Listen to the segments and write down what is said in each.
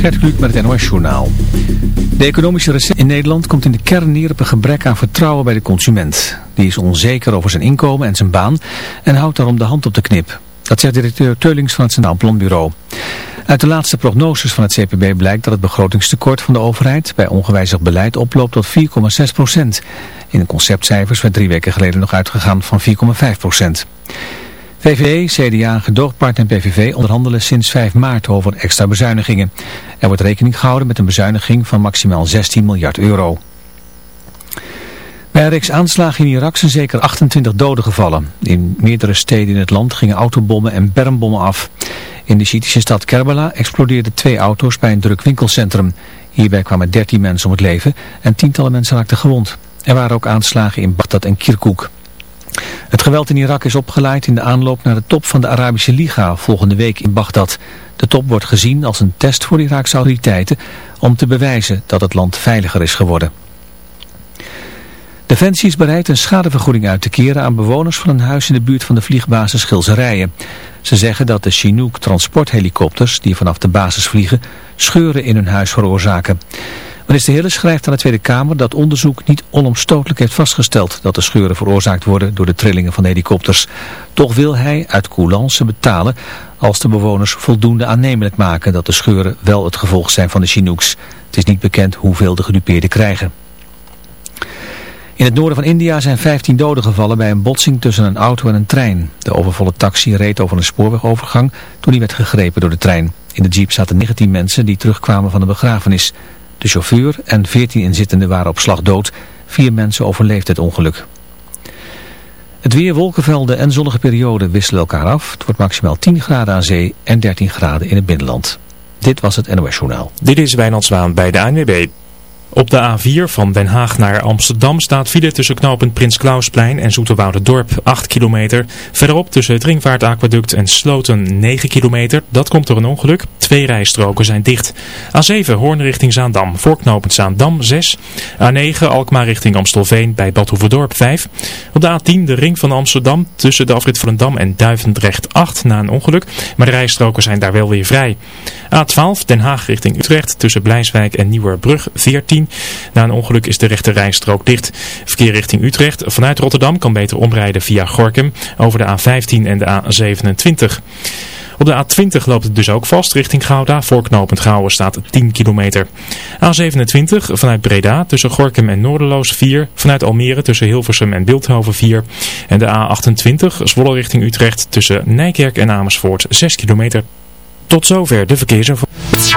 Gert met het NOS Journaal. De economische recessie in Nederland komt in de kern neer op een gebrek aan vertrouwen bij de consument. Die is onzeker over zijn inkomen en zijn baan en houdt daarom de hand op de knip. Dat zegt directeur Teulings van het Centraal Planbureau. Uit de laatste prognoses van het CPB blijkt dat het begrotingstekort van de overheid bij ongewijzigd beleid oploopt tot 4,6 procent. In de conceptcijfers werd drie weken geleden nog uitgegaan van 4,5 procent. VVD, CDA, Gedoogpartner en PVV onderhandelen sinds 5 maart over extra bezuinigingen. Er wordt rekening gehouden met een bezuiniging van maximaal 16 miljard euro. Bij een reeks aanslagen in Irak zijn zeker 28 doden gevallen. In meerdere steden in het land gingen autobommen en bermbommen af. In de Shiïtische stad Kerbala explodeerden twee auto's bij een druk winkelcentrum. Hierbij kwamen 13 mensen om het leven en tientallen mensen raakten gewond. Er waren ook aanslagen in Baghdad en Kirkuk. Het geweld in Irak is opgeleid in de aanloop naar de top van de Arabische Liga volgende week in Bagdad. De top wordt gezien als een test voor Iraakse autoriteiten om te bewijzen dat het land veiliger is geworden. Defensie is bereid een schadevergoeding uit te keren aan bewoners van een huis in de buurt van de vliegbasis Schilzerijen. Ze zeggen dat de Chinook transporthelikopters die vanaf de basis vliegen scheuren in hun huis veroorzaken. Minister Hille schrijft aan de Tweede Kamer dat onderzoek niet onomstotelijk heeft vastgesteld dat de scheuren veroorzaakt worden door de trillingen van de helikopters. Toch wil hij uit coulance betalen als de bewoners voldoende aannemelijk maken dat de scheuren wel het gevolg zijn van de Chinooks. Het is niet bekend hoeveel de gedupeerden krijgen. In het noorden van India zijn 15 doden gevallen bij een botsing tussen een auto en een trein. De overvolle taxi reed over een spoorwegovergang toen hij werd gegrepen door de trein. In de jeep zaten 19 mensen die terugkwamen van een begrafenis. De chauffeur en 14 inzittenden waren op slag dood. Vier mensen overleefden het ongeluk. Het weer, wolkenvelden en zonnige perioden wisselen elkaar af. Het wordt maximaal 10 graden aan zee en 13 graden in het binnenland. Dit was het NOS Journaal. Dit is Wijnand Zwaan bij de ANWB. Op de A4 van Den Haag naar Amsterdam staat file tussen knooppunt Prins Klausplein en Dorp 8 kilometer. Verderop tussen het Ringvaartaquaduct en Sloten 9 kilometer. Dat komt door een ongeluk. Twee rijstroken zijn dicht. A7 Hoorn richting Zaandam. Voor knooppunt Zaandam 6. A9 Alkmaar richting Amstelveen bij Badhoevedorp 5. Op de A10 de ring van Amsterdam tussen de afrit Dam en Duivendrecht 8 na een ongeluk. Maar de rijstroken zijn daar wel weer vrij. A12 Den Haag richting Utrecht tussen Blijswijk en Nieuwerbrug 14. Na een ongeluk is de rechte rijstrook dicht. Verkeer richting Utrecht vanuit Rotterdam kan beter omrijden via Gorkum over de A15 en de A27. Op de A20 loopt het dus ook vast richting Gouda. Voor knooppunt Gouwen staat 10 kilometer. A27 vanuit Breda tussen Gorkum en Noorderloos 4. Vanuit Almere tussen Hilversum en Beeldhoven 4. En de A28 Zwolle richting Utrecht tussen Nijkerk en Amersfoort 6 kilometer. Tot zover de verkeersinformatie.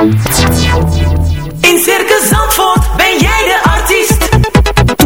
In Circus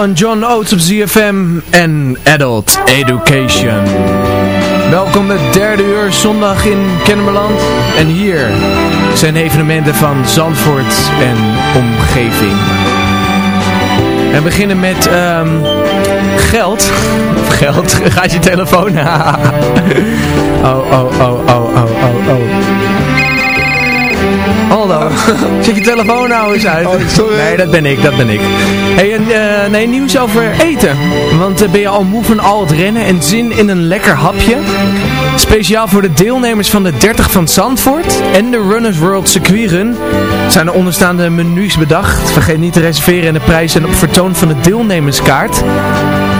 En John Oates op ZFM en Adult Education. Welkom het derde uur zondag in Kennemerland. En hier zijn evenementen van Zandvoort en omgeving. We beginnen met um, geld. Geld, gaat je telefoon? oh, oh, oh, oh, oh, oh, oh. Hallo, zet je telefoon nou eens uit. Oh, sorry. Nee, dat ben ik, dat ben ik. Hey, en, uh, nee, nieuws over eten. Want uh, ben je al moe van al het rennen en zin in een lekker hapje? Speciaal voor de deelnemers van de 30 van Zandvoort en de Runners World Circuit Run zijn de onderstaande menus bedacht. Vergeet niet te reserveren en de prijzen op vertoon van de deelnemerskaart.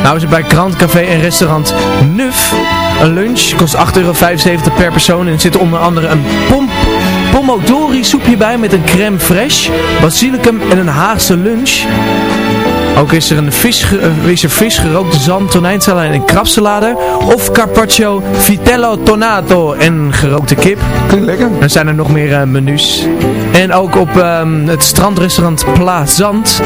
Nou is er bij Grand Café en restaurant Nuf. Een lunch kost 8,75 euro per persoon en er zit onder andere een pomp pomodori soepje bij met een crème fraîche, basilicum en een Haagse lunch. Ook is er een vis, is er vis gerookte zand, tonijnsalade en een krabsalade. Of carpaccio, vitello tonato en gerookte kip. Klinkt lekker. Dan zijn er nog meer uh, menus. En ook op um, het strandrestaurant Plaats Zand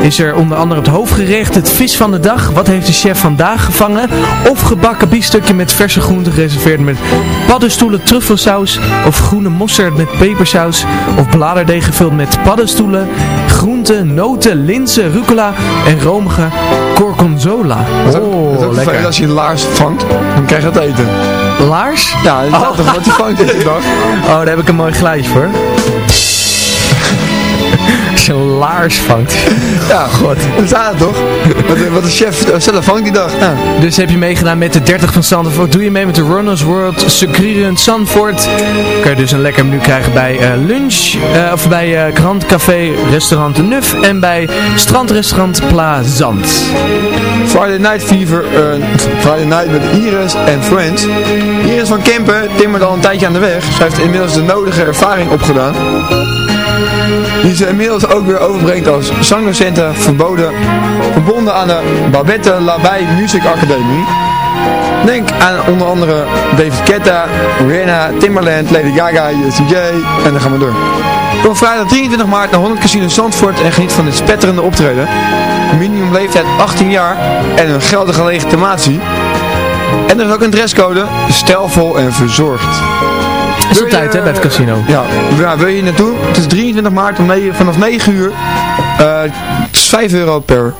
is er onder andere het hoofdgerecht, het vis van de dag. Wat heeft de chef vandaag gevangen? Of gebakken biefstukje met verse groenten gereserveerd met paddenstoelen truffelsaus. Of groene mosterd met pepersaus. Of bladerdeeg gevuld met paddenstoelen, groenten, noten, linzen, rucola en romige gorgonzola. Oh, dat is lekker. Als je een laars vangt, dan krijg je het eten. Laars? Ja, dat is oh. toch wat je vangt deze dag. Oh, daar heb ik een mooi geluidje voor. Een laars vangt. Ja, god. Dat staat toch? Wat, wat de chef zelf vangt die dag. Ja. Dus heb je meegedaan met de 30 van Zandvoort. Doe je mee met de Runners World Secret Zandvoort. Kan je dus een lekker menu krijgen bij uh, lunch. Uh, of bij uh, Grand Café Restaurant de Nuf. En bij Strandrestaurant Plazant. Friday Night Fever. Friday Night met Iris en Friends. Iris van Kempen timmert al een tijdje aan de weg. Ze heeft inmiddels de nodige ervaring opgedaan. Die ze inmiddels ook weer overbrengt als zangdocenten verboden, verbonden aan de Babette Labai Music Academy. Denk aan onder andere David Guetta, Rihanna, Timbaland, Lady Gaga, USJ en dan gaan we door. Kom vrijdag 23 maart naar 100 Casino Zandvoort en geniet van dit spetterende optreden. Minimum leeftijd 18 jaar en een geldige legitimatie. En er is ook een dresscode, stijlvol en verzorgd. Is Wil tijd hè, bij het casino. Ja, ja, wil je naartoe? Het is 23 maart om 9, vanaf 9 uur. Eh, het is 5 euro per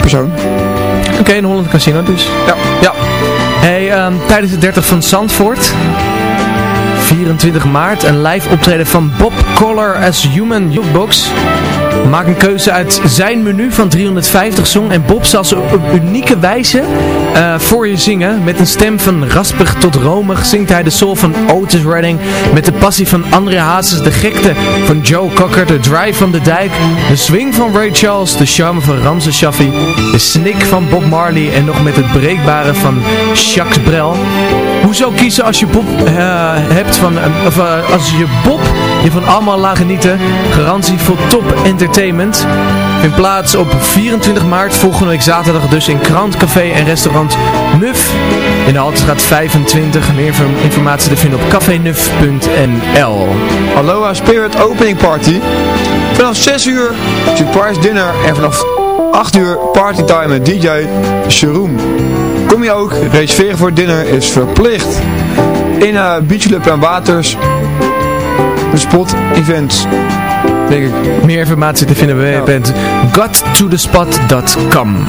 persoon. Oké, in Holland Casino dus. Ja. Ja. Hey, ehm, tijdens de 30 van Zandvoort, 24 maart, een live optreden van Bob Collar as Human Jukebox. Maak een keuze uit zijn menu van 350 song en Bob zal ze op unieke wijze eh, voor je zingen. Met een stem van raspig tot romig zingt hij de soul van Otis Redding. Met de passie van André Hazes, de gekte van Joe Cocker, de drive van de dijk, de swing van Ray Charles, de charme van Ramses Shaffi, de snik van Bob Marley en nog met het breekbare van Jacques Brel. Hoezo kiezen als je Bob eh, hebt van, eh, of als je Bob je van allemaal laat genieten, garantie voor top entertainment. Vindt plaats op 24 maart, volgende week zaterdag dus in Krant Café en restaurant Nuf. In de Haltestraat 25, meer inform- informatie te vinden op cafenuf.nl. Aloha Spirit Opening Party. Vanaf 6 uur surprise dinner en vanaf 8 uur partytime met DJ Sharoom. Kom je ook, reserveren voor dinner is verplicht. In uh, Beach Club en Waters. De spot events. Denk ik. Meer informatie te vinden bij www.gottothespot.com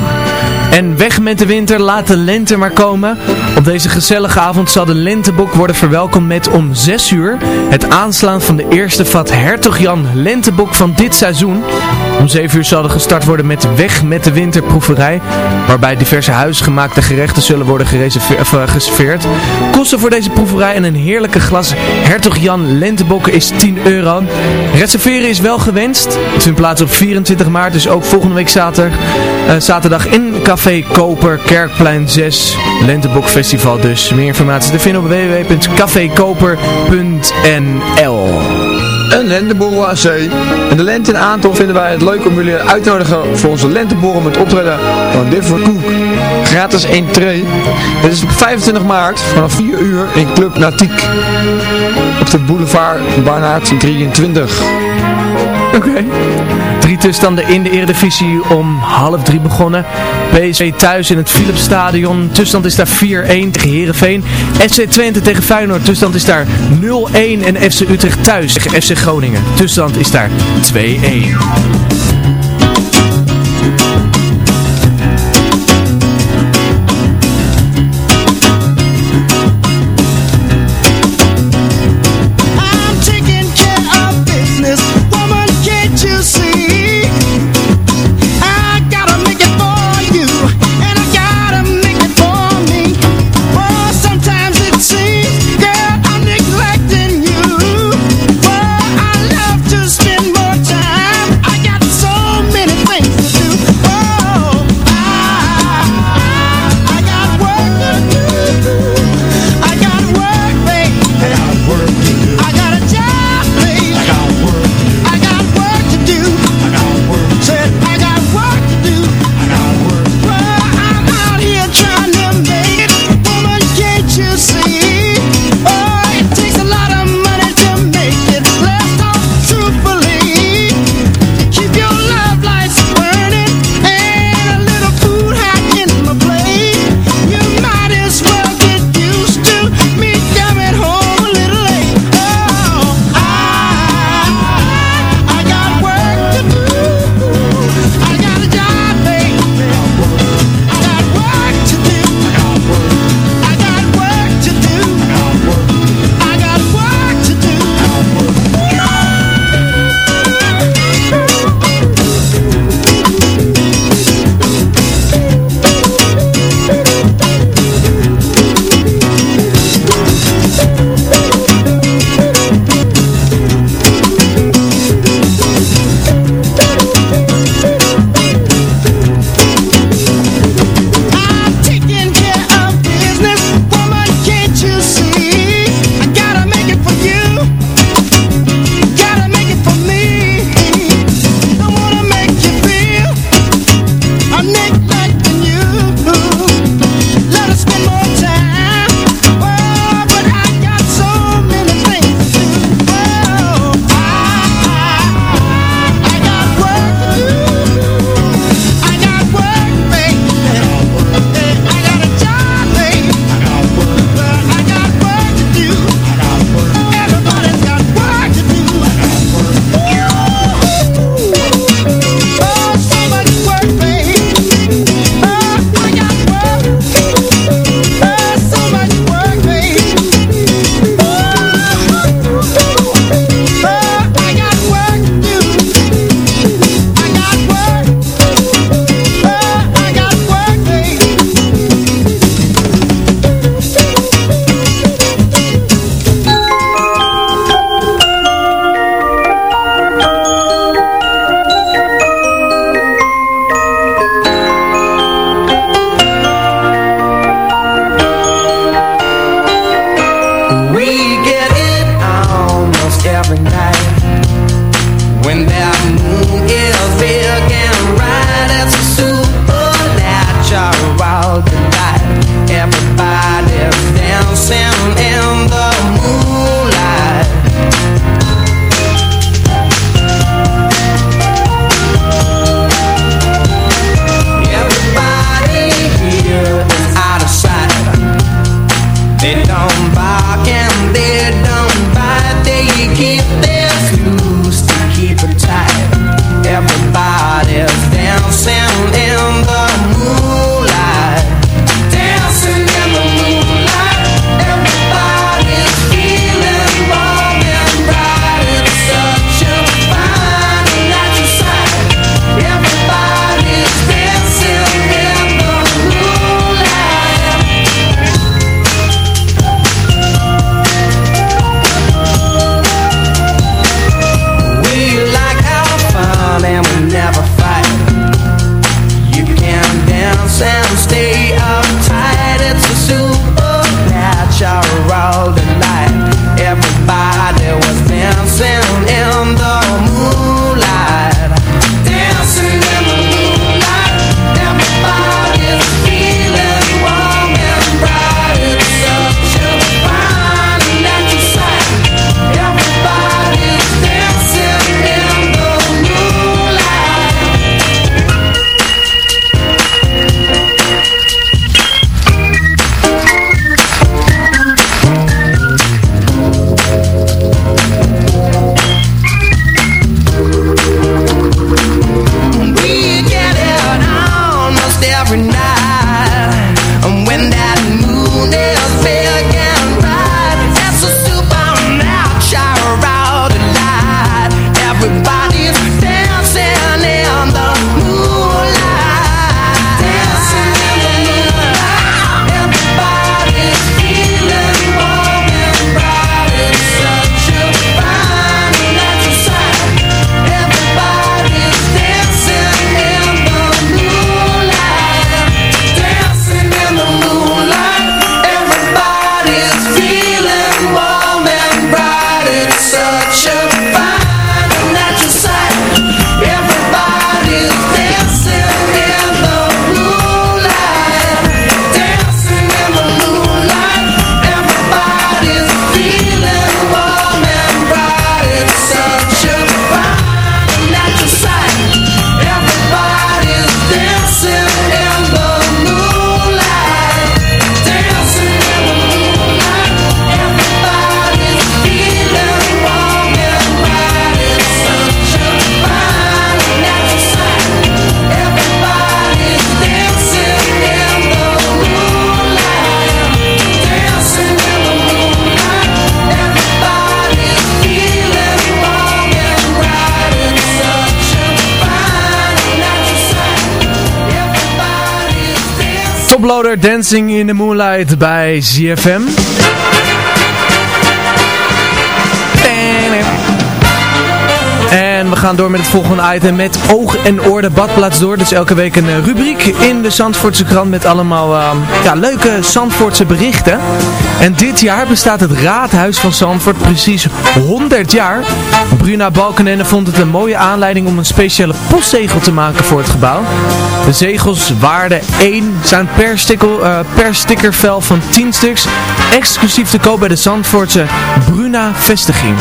En weg met de winter, laat de lente maar komen. Op deze gezellige avond zal de lentebok worden verwelkomd met om 6 uur het aanslaan van de eerste vat Hertog Jan Lentebok van dit seizoen. Om 7 uur zal er gestart worden met Weg met de winterproeverij, waarbij diverse huisgemaakte gerechten zullen worden gereserveer- of, eh, geserveerd. Kosten voor deze proeverij en een heerlijke glas Hertog Jan Lentebok is 10 euro. Reserveren is wel gewenst. Het vindt plaats op 24 maart, dus ook volgende week zaterdag, eh, zaterdag in Café Koper, Kerkplein 6, Lentebok Festival dus. Meer informatie te vinden op www.cafekoper.nl Een lenteborrel aan zee. En de lente in aantocht vinden wij het leuk om jullie uit te nodigen voor onze lenteborrel met optreden van Different Cook. Gratis entree. Dit is op 25 maart vanaf 4 uur in Club Natiek. Op de boulevard Barnaert 23. Oké. Drie tussenstanden in de Eredivisie om half drie begonnen. PSV thuis in het Philipsstadion. Tussenstand is daar 4-1 tegen Herenveen. FC Twente tegen Feyenoord. Tussenstand is daar 0-1. En FC Utrecht thuis tegen FC Groningen. Tussenstand is daar 2-1. Dancing. In the Moonlight bij ZFM. En we gaan door met het volgende item met oog en oor de badplaats door. Dus elke week een eh, rubriek in de Zandvoortse krant met allemaal eh, ja, leuke Zandvoortse berichten. En dit jaar bestaat het Raadhuis van Zandvoort precies 100 jaar. Bruna Balkenende vond het een mooie aanleiding om een speciale postzegel te maken voor het gebouw. De zegels waarde 1 zijn per, eh, per stickervel van 10 stuks exclusief te koop bij de Zandvoortse Bruna vestiging.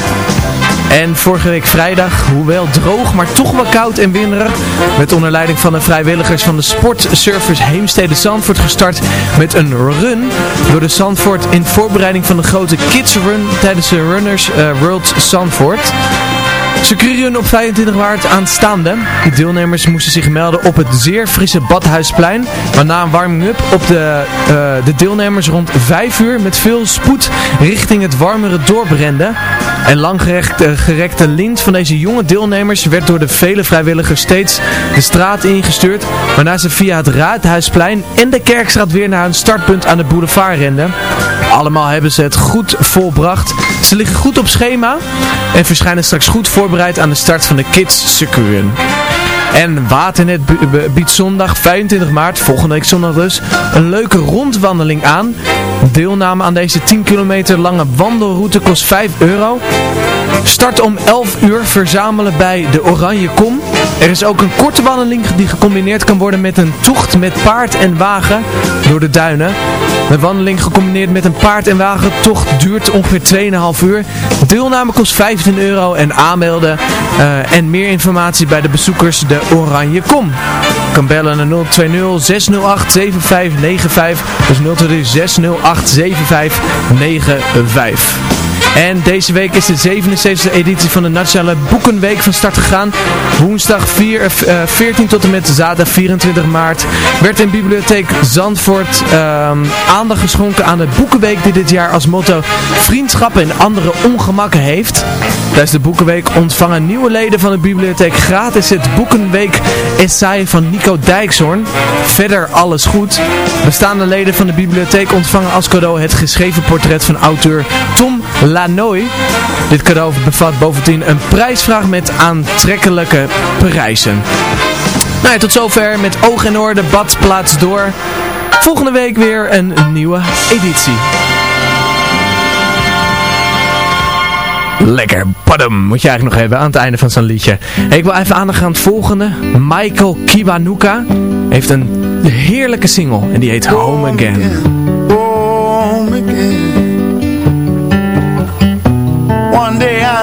En vorige week vrijdag, hoewel droog, maar toch wel koud en winderig, werd onder leiding van de vrijwilligers van de Sportservice Heemstede Zandvoort gestart met een run door de Zandvoort in voorbereiding van de grote Kids Run tijdens de Runners eh, World Zandvoort. Circuitrun op 25 maart aanstaande. De deelnemers moesten zich melden op het zeer frisse Badhuisplein. Waarna een warming-up op de, eh, de deelnemers rond 5 uur met veel spoed richting het warmere dorp renden. En langgerekte gerekte lint van deze jonge deelnemers werd door de vele vrijwilligers steeds de straat ingestuurd. Waarna ze via het Raadhuisplein en de Kerkstraat weer naar hun startpunt aan de boulevard renden. Allemaal hebben ze het goed volbracht. Ze liggen goed op schema en verschijnen straks goed voorbereid aan de start van de Kids Circuit. En Waternet biedt zondag 25 maart, volgende week zondag dus, een leuke rondwandeling aan. Deelname aan deze 10 kilometer lange wandelroute kost 5 euro. Start om 11 uur verzamelen bij de Oranje Kom. Er is ook een korte wandeling die gecombineerd kan worden met een tocht met paard en wagen door de duinen. De wandeling gecombineerd met een paard en wagen tocht duurt ongeveer 2,5 uur. Deelname kost 15 euro en aanmelden eh, en meer informatie bij de bezoekers de Oranje Kom. kan bellen naar 020 608 7595. Dus 020 608 7595. En deze week is de 77e editie van de Nationale Boekenweek van start gegaan. Woensdag 4, uh, 14 tot en met zaterdag 24 maart werd in Bibliotheek Zandvoort ehm, aandacht geschonken aan de Boekenweek die dit jaar als motto vriendschap en andere ongemakken heeft. Tijdens de Boekenweek ontvangen nieuwe leden van de bibliotheek gratis het Boekenweek essay van Nico Dijkshoorn. Verder alles goed. Bestaande leden van de bibliotheek ontvangen als cadeau het geschreven portret van auteur Tom Lanoy. Dit cadeau bevat bovendien een prijsvraag met aantrekkelijke prijzen. Nou ja, tot zover met oog en oor de badplaats door. Volgende week weer een nieuwe editie. Lekker, padum, moet je eigenlijk nog hebben aan het einde van zo'n liedje. Hey, ik wil even aandacht aan het volgende. Michael Kiwanuka heeft een heerlijke single en die heet Home Again. Home again.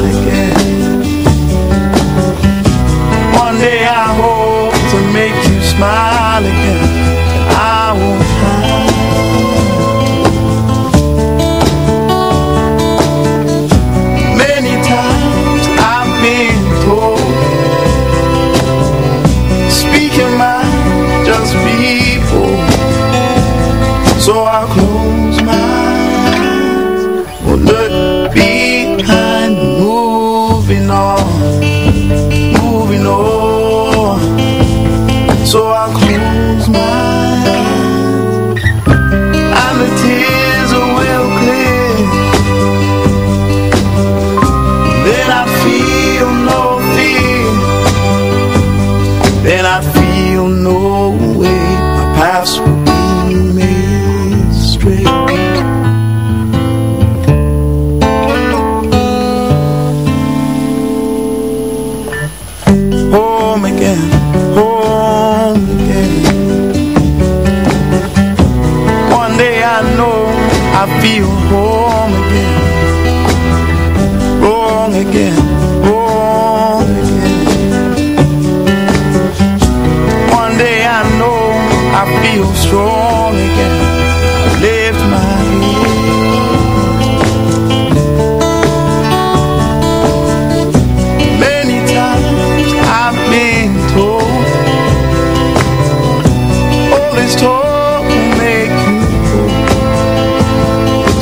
again.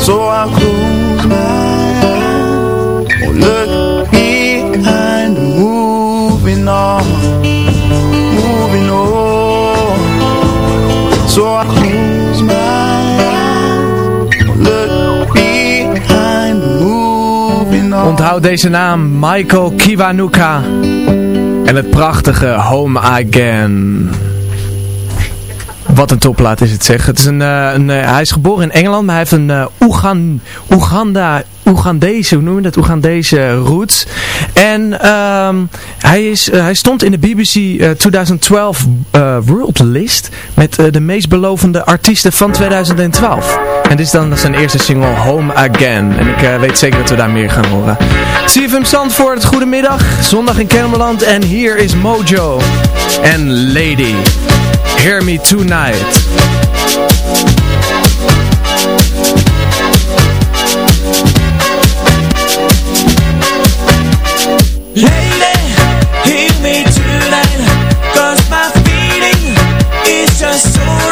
So I'll close my eyes. Won't look behind, moving on, moving on. So I close my eyes, won't look behind, moving on. Onthoud deze naam, Michael Kiwanuka. En het prachtige Home Again. Wat een topplaat is het zeg. Het is een, eh, een, eh, hij is geboren in Engeland, maar hij heeft een eh, Oegan, Oeganda, Oegandese, hoe noem je dat? Oegandese roots. En ehm, hij, is, hij stond in de BBC eh, 2012 eh, World List met de meest belovende artiesten van 2012. En dit is dan zijn eerste single Home Again. En ik weet zeker dat we daar meer gaan horen. CFM Zandvoort, goedemiddag. Zondag in Kennemerland en hier is Mojo en Lady. Hear Me Tonight. Lady, hear me tonight Cause my feeling is just so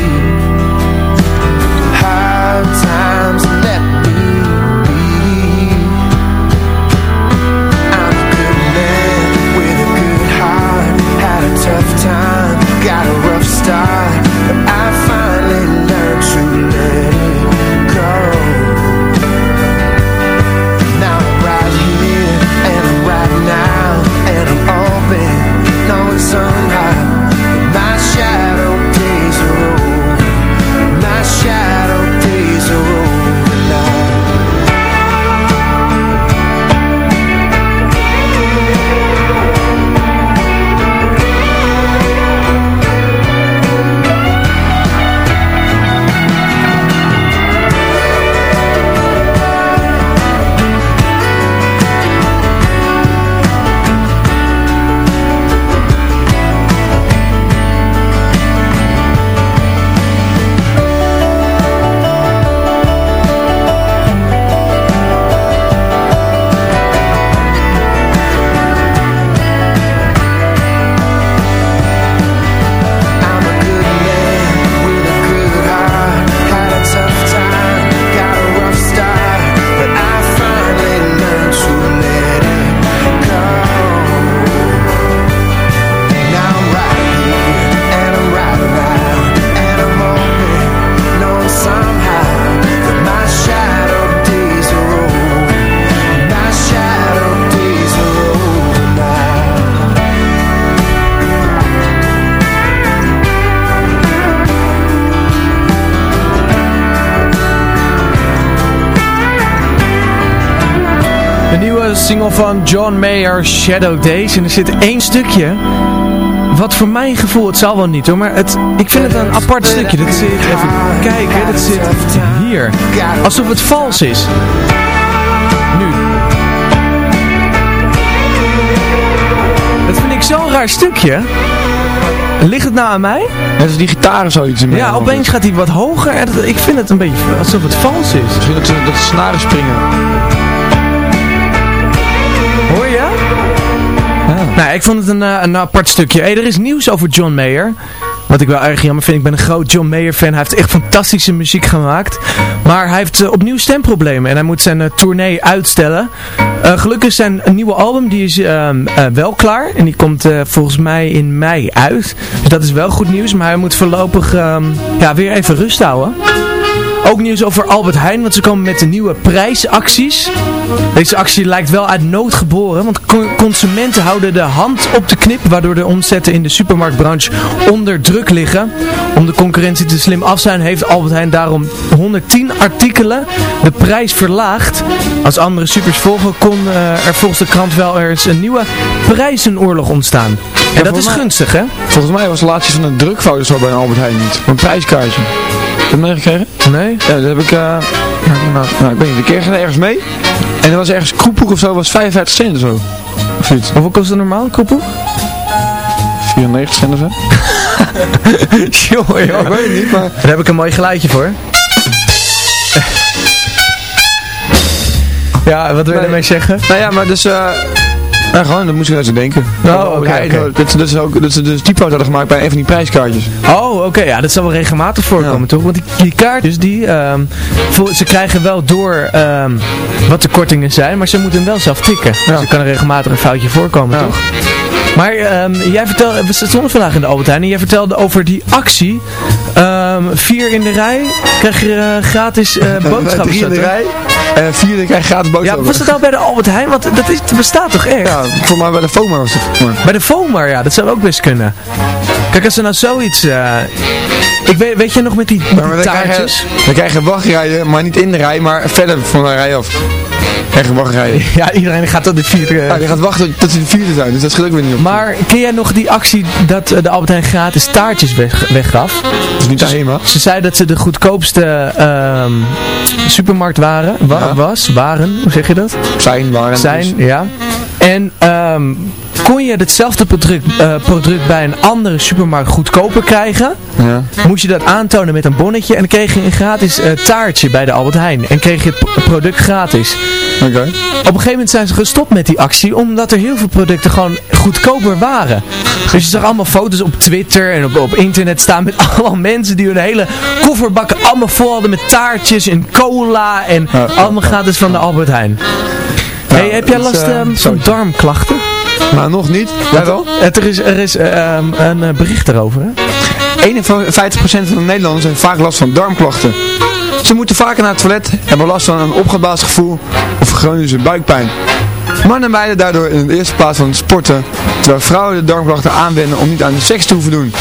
single van John Mayer, Shadow Days. En er zit één stukje, wat voor mijn gevoel, het zal wel niet hoor, maar het, ik vind het een apart stukje. Dat zit, even kijken, dat zit hier. Alsof het vals is. Nu. Dat vind ik zo'n raar stukje. Ligt het nou aan mij? Net is die gitaar zoiets. In ja, opeens gaat hij wat hoger. En ik vind het een beetje alsof het vals is. Misschien dat ze dat snaren springen. Nou, ik vond het een, eh, een apart stukje. Hey, er is nieuws over John Mayer. Wat ik wel erg jammer vind. Ik ben een groot John Mayer fan. Hij heeft echt fantastische muziek gemaakt. Maar hij heeft eh, opnieuw stemproblemen. En hij moet zijn eh, tournee uitstellen. Gelukkig is zijn nieuwe album die is, ehm, eh, wel klaar. En die komt volgens mij in mei uit. Dus dat is wel goed nieuws. Maar hij moet voorlopig ehm, ja, weer even rust houden. Ook nieuws over Albert Heijn, want ze komen met de nieuwe prijsacties. Deze actie lijkt wel uit nood geboren, want co- consumenten houden de hand op de knip, waardoor de omzetten in de supermarktbranche onder druk liggen. Om de concurrentie te slim af te zijn, heeft Albert Heijn daarom 110 artikelen de prijs verlaagd. Als andere supers volgen, kon eh, er volgens de krant wel eens een nieuwe prijzenoorlog ontstaan. En dat is mij- gunstig, hè? Volgens mij was de laatste van een drukfout zo bij een Albert Heijn niet. Een prijskaartje. Heb je dat meegekregen? Nee? Ja, dat heb ik, eh, nou, nou, ik weet niet, een keer ergens mee. En er was ergens kroephoek of zo, was 55 cent of zo. Of iets. Hoeveel kost het normaal, koepel? 94 cent of zo. Jongen, Ja, ik weet het niet, maar... Daar heb ik een mooi geluidje voor. Ja, wat wil je Nee. ermee zeggen? Nou ja, maar dus... eh nou, gewoon, dat moest ik ze denken. Oh, oké. Dat, ook, dat ze dus typfout hadden gemaakt bij een van die prijskaartjes. Oh, oké. ja, dat zal wel regelmatig voorkomen, toch? Want die, die kaartjes, die, vol- ze krijgen wel door ehm, wat de kortingen zijn, maar ze moeten hem wel zelf tikken. Dus er kan er regelmatig een foutje voorkomen, Ja. toch? Maar ehm, jij vertelde, we stonden vandaag in de Albert Heijn en jij vertelde over die actie. Ehm, vier in de rij krijg je eh, gratis eh boodschappen. Drie in de rij. En vierde krijg je gratis Ja, boodschappen. was dat al bij de Albert Heijn? Want dat, is, dat bestaat toch echt? Ja, voor mij bij de FOMA was het. Maar. Bij de FOMAR, ja, dat zou ook best kunnen. Kijk, als er nou zoiets... eh, ik weet, weet je nog met die, maar taartjes? je, dan krijg je wachtrijen, maar niet in de rij, maar verder van de rij af. Krijg je wachtrijen. Ja, iedereen gaat tot de vierde... Ja, die gaat wachten tot ze de vierde zijn, dus dat scheelt ook weer niet op. Maar ken jij nog die actie dat eh, de Albert Heijn gratis taartjes weg, weggaf? dat is niet de HEMA. Ze zei dat ze de goedkoopste ehm, supermarkt waren, wa- Ja. was, waren, hoe zeg je dat? Zijn, waren. Zijn, ja. En ehm, kon je hetzelfde product, eh, product bij een andere supermarkt goedkoper krijgen? Ja. Moest je dat aantonen met een bonnetje en dan kreeg je een gratis eh, taartje bij de Albert Heijn. En kreeg je het product gratis. Oké. Op een gegeven moment zijn ze gestopt met die actie, omdat er heel veel producten gewoon goedkoper waren. Dus je zag allemaal foto's op Twitter en op, op internet staan met allemaal mensen die hun hele kofferbakken allemaal vol hadden met taartjes en cola en allemaal gratis van de Albert Heijn. Hey, heb jij dat last eh, ehm, van darmklachten? Maar nog niet. Jij wel? Er is, er is ehm, een eh, bericht erover, hè? 51% van de Nederlanders hebben vaak last van darmklachten. Ze moeten vaker naar het toilet, hebben last van een opgeblazen gevoel of chronische buikpijn. Mannen wijden daardoor in de eerste plaats van het sporten, terwijl vrouwen de darmklachten aanwenden om niet aan de seks te hoeven doen.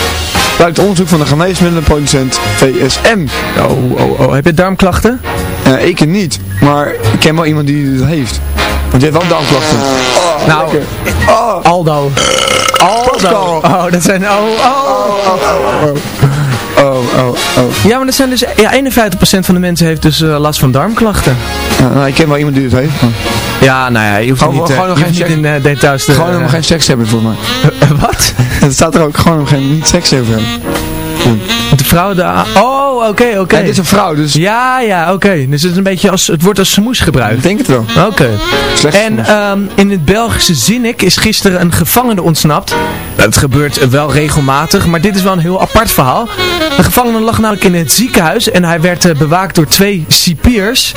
Blijkt onderzoek van de geneesmiddelenproducent VSM. Oh, oh, oh. Heb je darmklachten? Eh, ik niet, maar ik ken wel iemand die het heeft. Want die heeft wel darmklachten. nou, Aldo. Aldo. Pascal. Oh, dat zijn... Oh, oh. Oh, oh, oh. Ja, maar dat zijn dus... Ja, 51% van de mensen heeft dus eh, last van darmklachten. Ja, nou, ik ken wel iemand die het heeft. maar Ja, nou ja, je hoeft Gewoon- niet, eh, gewoon nog je hoeft geen niet in eh, details te... Gewoon helemaal geen seks hebben volgens mij. Wat? Het staat er ook gewoon om geen niet seks hebben. Vrouw daar... Oh, oké, oké. En dit is een vrouw, dus Ja, ja, oké. Dus het, is een beetje als, het wordt als smoes ik gebruikt. denk het wel. Oké. En ehm, in het Belgische Zinnik is gisteren een gevangene ontsnapt. Dat gebeurt eh, wel regelmatig, maar dit is wel een heel apart verhaal. De gevangene lag namelijk in het ziekenhuis en hij werd eh, bewaakt door twee cipiers.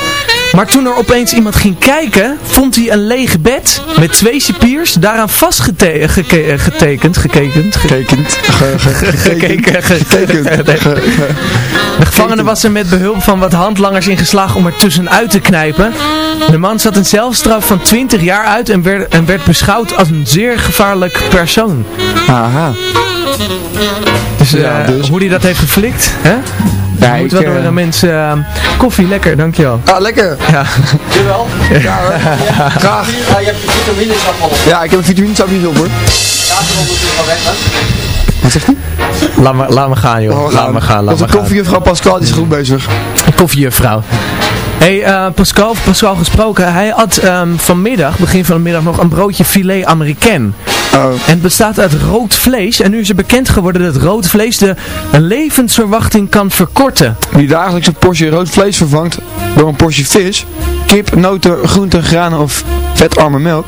Maar toen er opeens iemand ging kijken, vond hij een leeg bed met twee cipiers daaraan vastgetekend, getekend, gekekend, ge- Gekend. Ge- ge- gekeken, ge- Getekend. De gevangene was er met behulp van wat handlangers in geslaagd om er tussenuit te knijpen. De man zat een celstraf van 20 jaar uit en werd, en werd beschouwd als een zeer gevaarlijk persoon. Aha. Dus, Ja, eh, dus. hoe hij dat heeft geflikt, hè? Ja, Moet wel door eh, de mensen... eh, koffie, lekker, dankjewel. Ah, lekker. Ja. Jawel. Ja, hoor. Graag. Ja, je hebt je vitamines afvallen. Ja, ik heb een vitaminesapjes op hoor. Wat zegt hij? Laat me, laat me gaan, joh. laat me gaan, laat een koffiejuffrouw Pascal, die is goed bezig. Koffiejuffrouw. Hey, eh, Pascal, Pascal gesproken. Hij had ehm, vanmiddag, begin van de middag, nog een broodje filet américain. Oh. En het bestaat uit rood vlees. En nu is er bekend geworden dat rood vlees de levensverwachting kan verkorten. Wie dagelijks een portie rood vlees vervangt door een portie vis, kip, noten, groenten, granen of vetarme melk,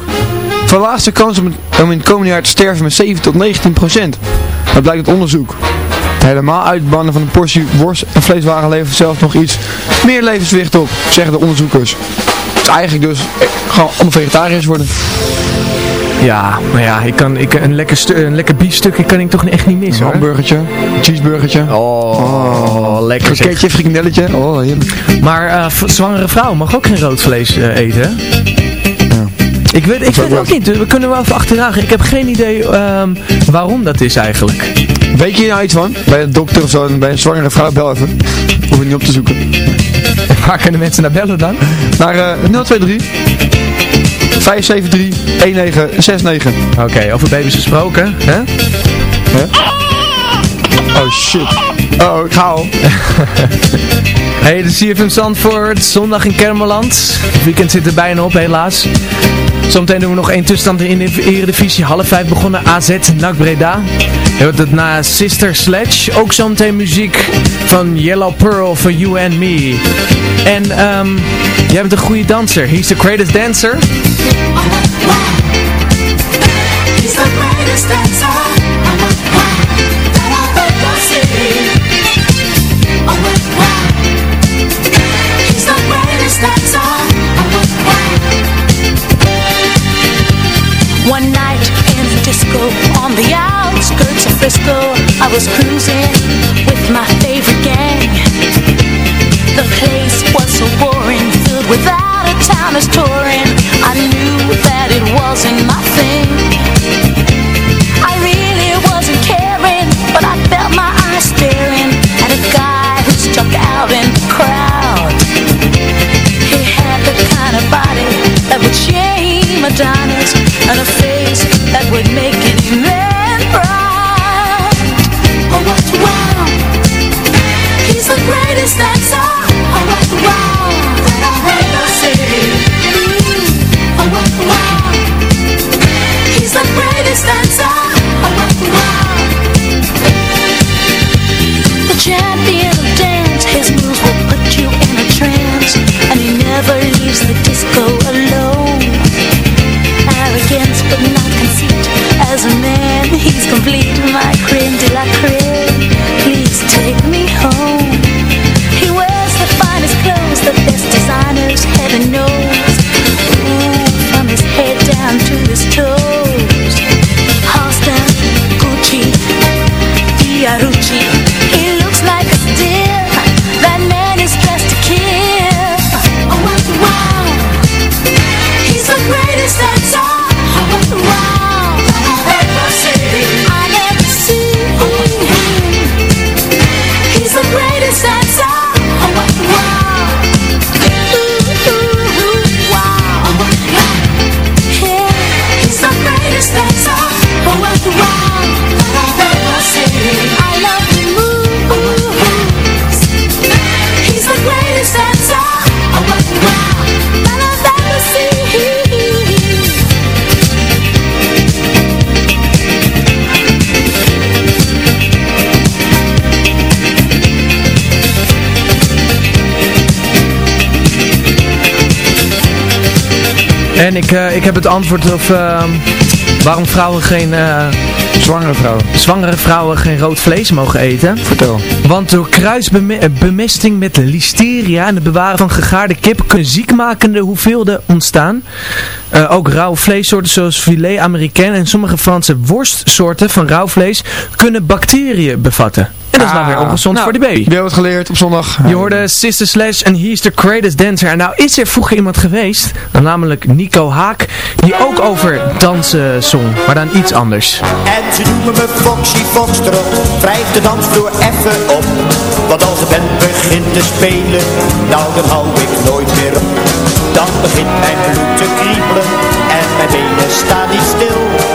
verlaagt de kans om, in het komende jaar te sterven met 7 tot 19 procent. Dat blijkt uit onderzoek. Het helemaal uitbannen van een portie worst en vleeswaren levert zelfs nog iets meer levensgewicht op, zeggen de onderzoekers. Dus eigenlijk dus eh, gewoon allemaal vegetariërs worden. Ja, maar ja, ik kan, ik, een, lekker een lekker biefstukje kan ik toch echt niet Een missen hoor. hamburgertje, een cheeseburgertje, Oh, lekker zeg. kroketje, frikandelletje. Oh. Maar eh, zwangere vrouwen mag ook geen rood vlees eh, eten, hè? Ik weet, ik weet het ook niet, we kunnen wel even achteraan. Ik heb geen idee ehm, waarom dat is eigenlijk. Weet je hier nou iets van? Bij een dokter of zo, bij een zwangere vrouw, bel even. Hoef je niet op te zoeken. Waar kunnen mensen naar bellen dan? Naar eh 023 573 1969. Oké, over baby's gesproken, hè? Oh shit. Oh, ik ga al. Hey, de CFM Zandvoort, zondag in Kermeland. Het weekend zit er bijna op, helaas. Zometeen doen we nog één tussenstand in de Eredivisie. Half vijf begonnen AZ NAC Breda. Je het na Sister Sledge. Ook zometeen muziek van Yellow Pearl for You and Me. En ehm jij bent een goede danser. He's the greatest dancer. He's the greatest dancer the. One night in a disco on the of I was cruising with my favorite gang. En ik, eh, ik heb het antwoord op ehm, waarom vrouwen geen... eh, Zwangere vrouw. zwangere vrouwen geen rood vlees mogen eten. Vertel. Want door kruisbemesting met listeria en het bewaren van gegaarde kip kunnen ziekmakende hoeveelheden ontstaan. Eh, ook rauwe vleessoorten zoals filet américain en sommige Franse worstsoorten van rauw vlees kunnen bacteriën bevatten. En dat is nou weer ongezond nou, voor de baby. Je hebt wat geleerd op zondag. Je hoorde Sister Slash en He's the Greatest Dancer. En nou is er vroeger iemand geweest, namelijk Nico Haak, die ook over dansen zong, maar dan iets anders. En ze noemen me Foxy Foxtrot Wrijf de dansvloer even op Want als de band begint te spelen Nou dan hou ik nooit meer op Dan begint mijn bloed te kriebelen En mijn benen staan niet stil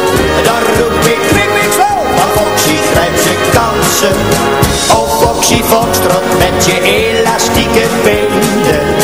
Kansen. Oh Foxy Foxtrot met je elastieke benen.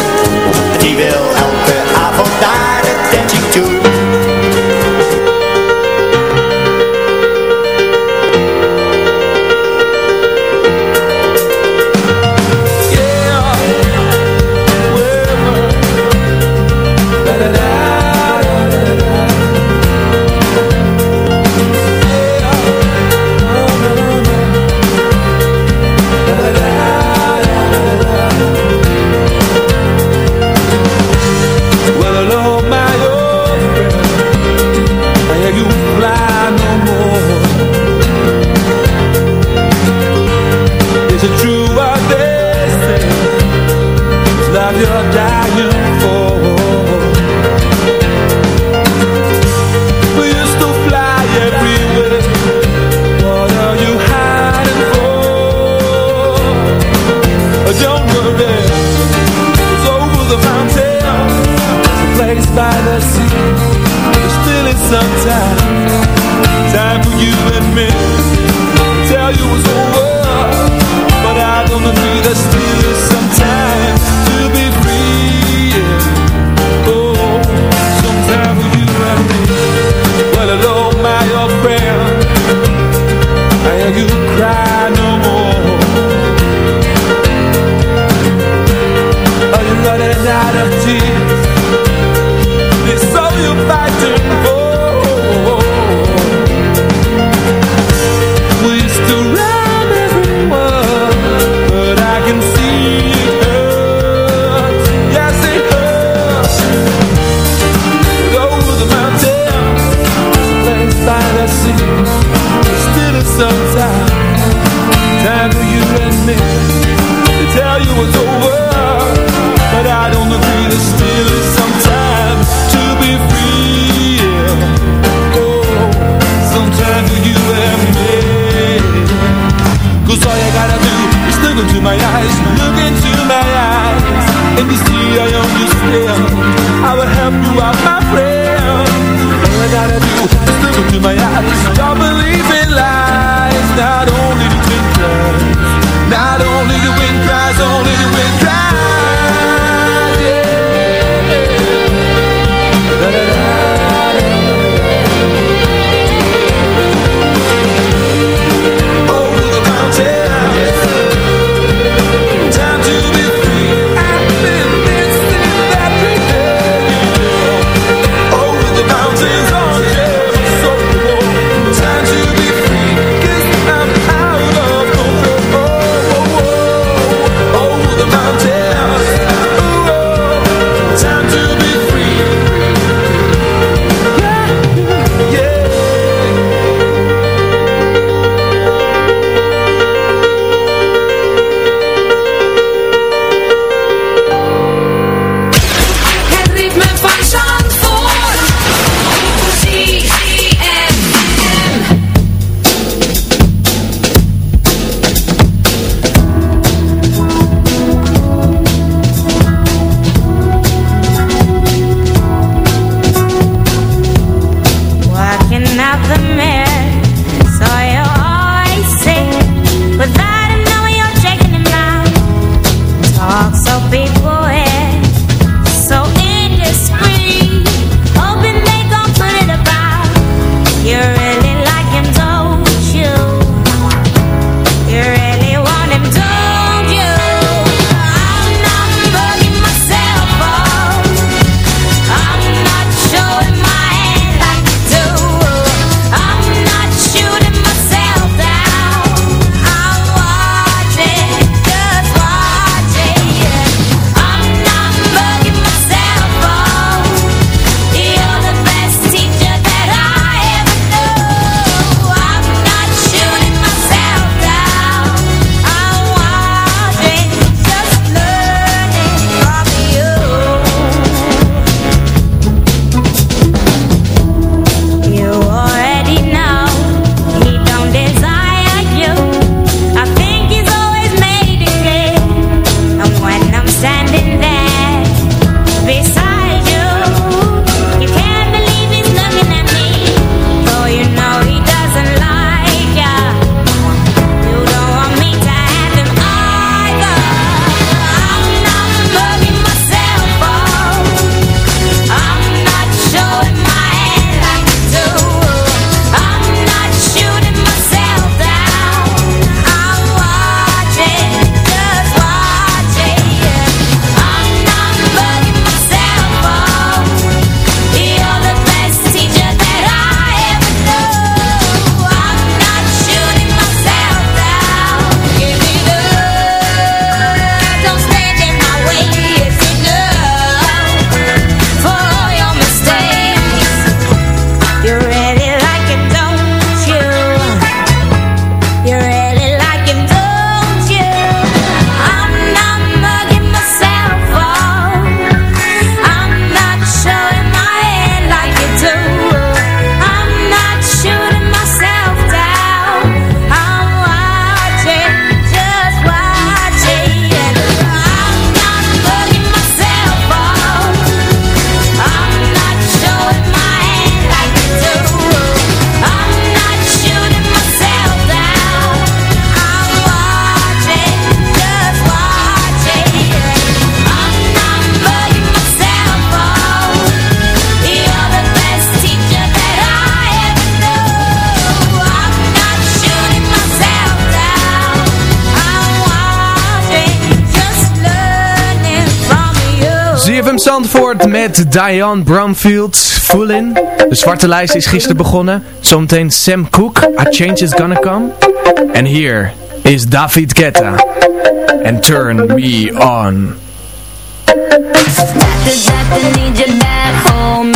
Yeah. ZFM Zandvoort met Diane Bromfield, Full In. De zwarte lijst is gisteren begonnen. Zometeen Sam Cooke, A Change Is Gonna Come. En hier is David Guetta. En Turn Me On. Need you back home,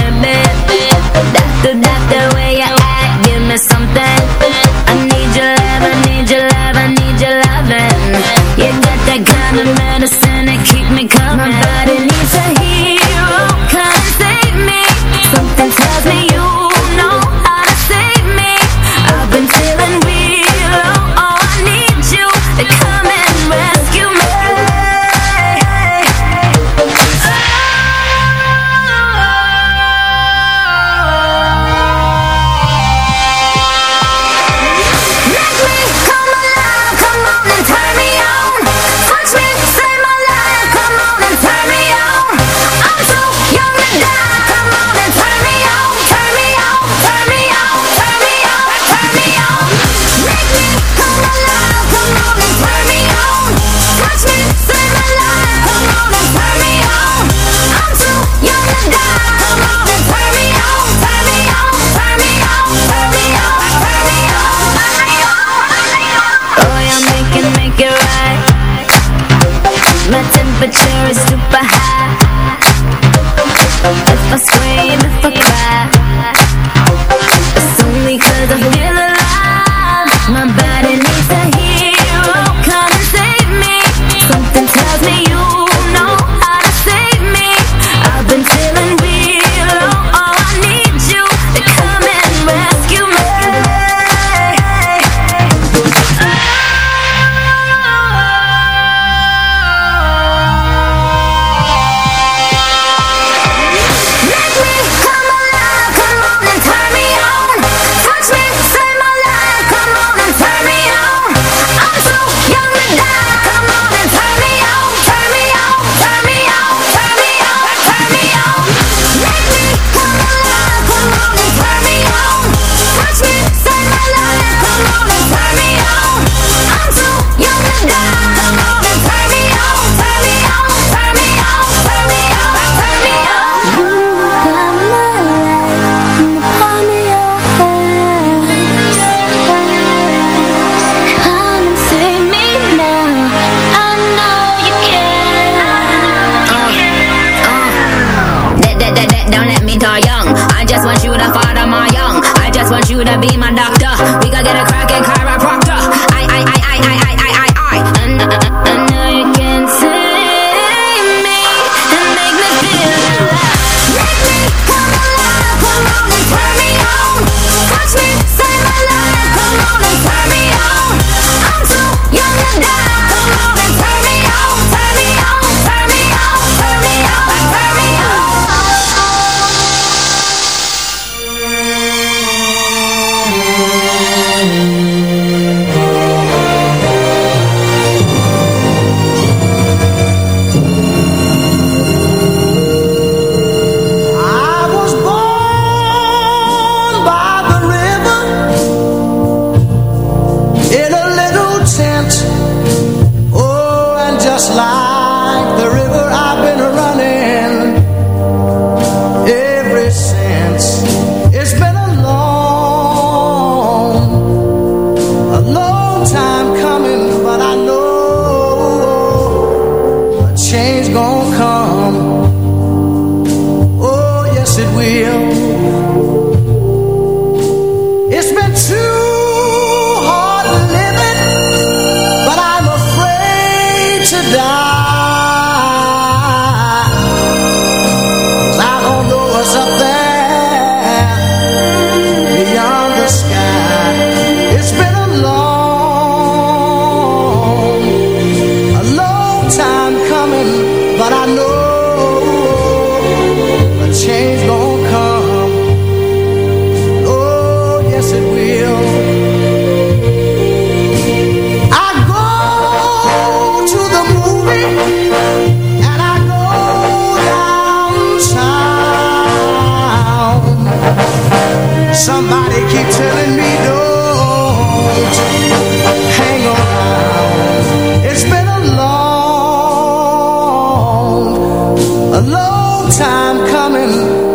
time coming,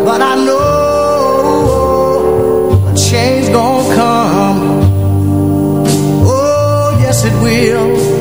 but I know a change gonna come. Oh, yes it will.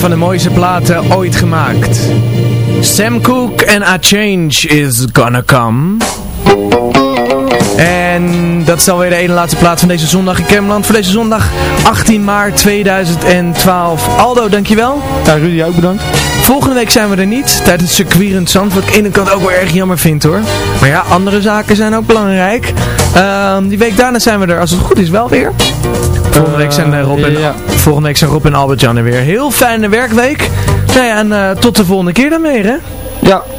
Van de mooiste platen ooit gemaakt. Sam Cooke en A Change Is Gonna Come. En dat is alweer de ene laatste plaat van deze zondag in Kemland. Voor deze zondag 18 maart 2012. Aldo, dankjewel. Ja, Rudy, ook bedankt. Volgende week zijn we er niet. Tijdens het circuit zand. Wat ik aan de ene kant ook wel erg jammer vind hoor. Maar ja, andere zaken zijn ook belangrijk. Ehm, die week daarna zijn we er, als het goed is, wel weer. Volgende week zijn, Rob en, ja. Volgende week zijn Rob en Albert-Jan er weer. Heel fijne werkweek. Nou ja, en eh, tot de volgende keer dan weer hè. Ja.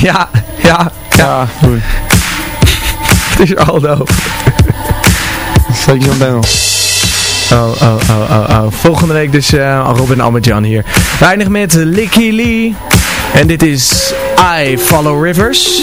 Ja, ja. Ja, doei. Het is Aldo. Zeker zo'n bengel. Oh, oh, oh, oh, oh. Volgende week dus uh, Rob en Albert-Jan hier. We eindigen met Licky Lee. En dit is I Follow Rivers.